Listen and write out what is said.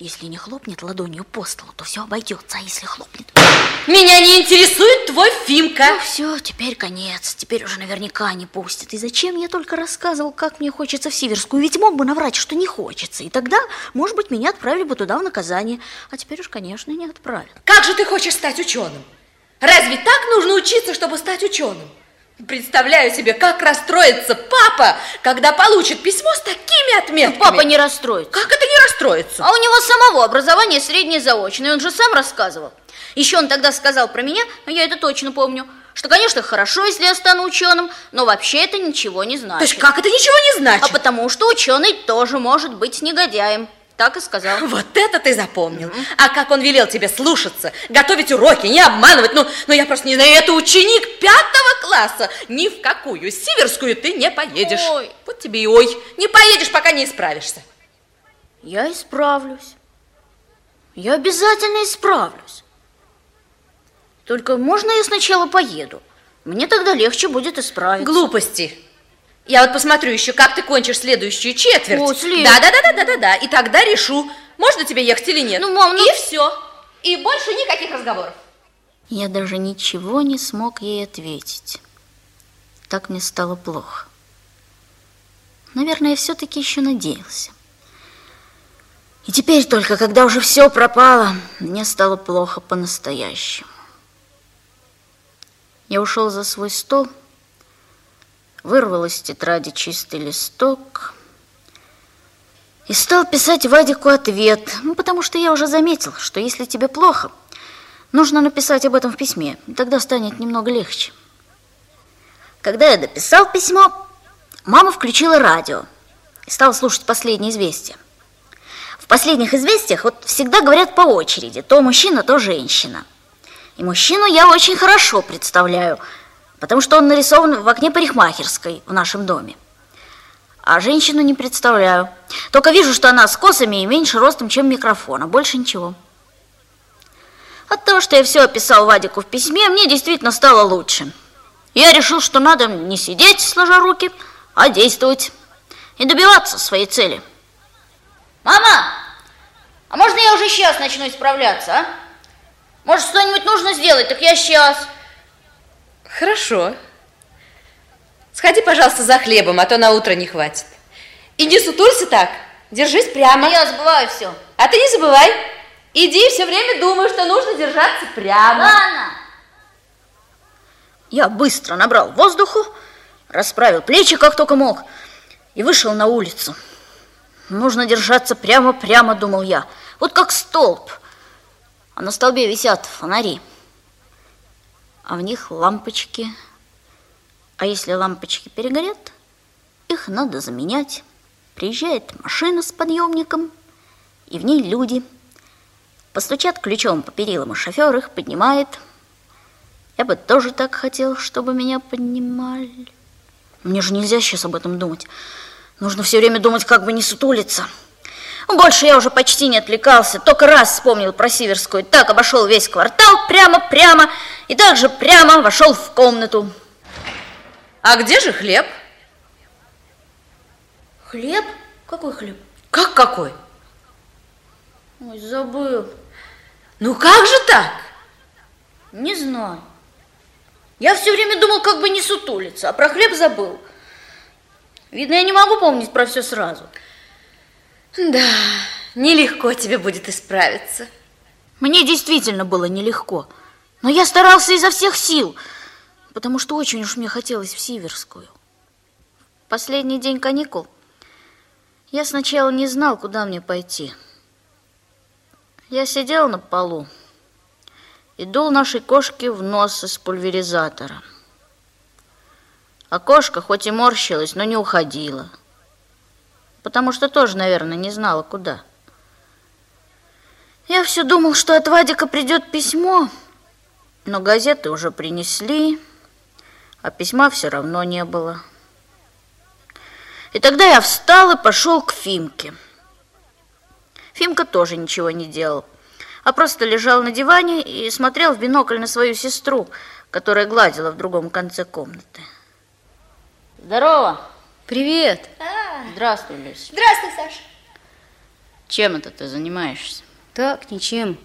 Если не хлопнет ладонью по столу, то все обойдется, а если хлопнет... Меня не интересует твой Фимка. Ну все, теперь конец, теперь уже наверняка не пустят. И зачем я только рассказывал, как мне хочется в Сиверскую? Ведь мог бы наврать, что не хочется. И тогда, может быть, меня отправили бы туда в наказание. А теперь уж, конечно, не отправят. Как же ты хочешь стать ученым? Разве так нужно учиться, чтобы стать ученым? Представляю себе, как расстроится папа, когда получит письмо с такими отметками. Ну, папа не расстроится. Как расстроится? А у него самого образование среднее заочное, он же сам рассказывал. Еще он тогда сказал про меня, но я это точно помню, что, конечно, хорошо, если я стану ученым, но вообще это ничего не значит. То есть как это ничего не значит? А потому что ученый тоже может быть негодяем. Так и сказал. Вот это ты запомнил. Mm-hmm. А как он велел тебе слушаться, готовить уроки, не обманывать. Ну, ну я просто не знаю, это ученик пятого класса. Ни в какую сиверскую ты не поедешь. Ой. Вот тебе и ой. Не поедешь, пока не исправишься. Я исправлюсь. Я обязательно исправлюсь. Только можно я сначала поеду? Мне тогда легче будет исправиться. Глупости. Я вот посмотрю еще, как ты кончишь следующую четверть. О, след... Да, да, да, да, да, да, да. И тогда решу, можно тебе ехать или нет. Ну, мам, ну... И все. И больше никаких разговоров. Я даже ничего не смог ей ответить. Так мне стало плохо. Наверное, я все-таки еще надеялся. И теперь только, когда уже все пропало, мне стало плохо по-настоящему. Я ушел за свой стол вырвал из тетради чистый листок и стал писать Вадику ответ, ну, потому что я уже заметил, что если тебе плохо, нужно написать об этом в письме, тогда станет немного легче. Когда я дописал письмо, мама включила радио и стала слушать последние известия. В последних известиях вот всегда говорят по очереди, то мужчина, то женщина. И мужчину я очень хорошо представляю – потому что он нарисован в окне парикмахерской в нашем доме. А женщину не представляю. Только вижу, что она с косами и меньше ростом, чем микрофон, а больше ничего. От того, что я все описал Вадику в письме, мне действительно стало лучше. Я решил, что надо не сидеть, сложа руки, а действовать и добиваться своей цели. Мама, а можно я уже сейчас начну исправляться, а? Может, что-нибудь нужно сделать, так я сейчас... Хорошо. Сходи, пожалуйста, за хлебом, а то на утро не хватит. И не сутулься так, держись прямо. А я забываю все. А ты не забывай. Иди все время думай, что нужно держаться прямо. Ладно. Я быстро набрал воздуху, расправил плечи, как только мог, и вышел на улицу. Нужно держаться прямо-прямо, думал я, вот как столб. А на столбе висят фонари а в них лампочки. А если лампочки перегорят, их надо заменять. Приезжает машина с подъемником, и в ней люди. Постучат ключом по перилам, и шофер их поднимает. Я бы тоже так хотел, чтобы меня поднимали. Мне же нельзя сейчас об этом думать. Нужно все время думать, как бы не сутулиться. Больше я уже почти не отвлекался, только раз вспомнил про Сиверскую. Так обошел весь квартал прямо-прямо и также прямо вошел в комнату. А где же хлеб? Хлеб? Какой хлеб? Как какой? Ой, забыл. Ну как же так? Не знаю. Я все время думал, как бы не сутулиться, а про хлеб забыл. Видно, я не могу помнить про все сразу. Да, нелегко тебе будет исправиться. Мне действительно было нелегко, но я старался изо всех сил, потому что очень уж мне хотелось в Сиверскую. Последний день каникул я сначала не знал, куда мне пойти. Я сидел на полу и дул нашей кошке в нос из пульверизатора. А кошка хоть и морщилась, но не уходила – потому что тоже, наверное, не знала, куда. Я все думал, что от Вадика придет письмо, но газеты уже принесли, а письма все равно не было. И тогда я встал и пошел к Фимке. Фимка тоже ничего не делал, а просто лежал на диване и смотрел в бинокль на свою сестру, которая гладила в другом конце комнаты. Здорово! Привет! А, Здравствуй, Люся. Здравствуй, Саша. Чем это ты занимаешься? Так, ничем.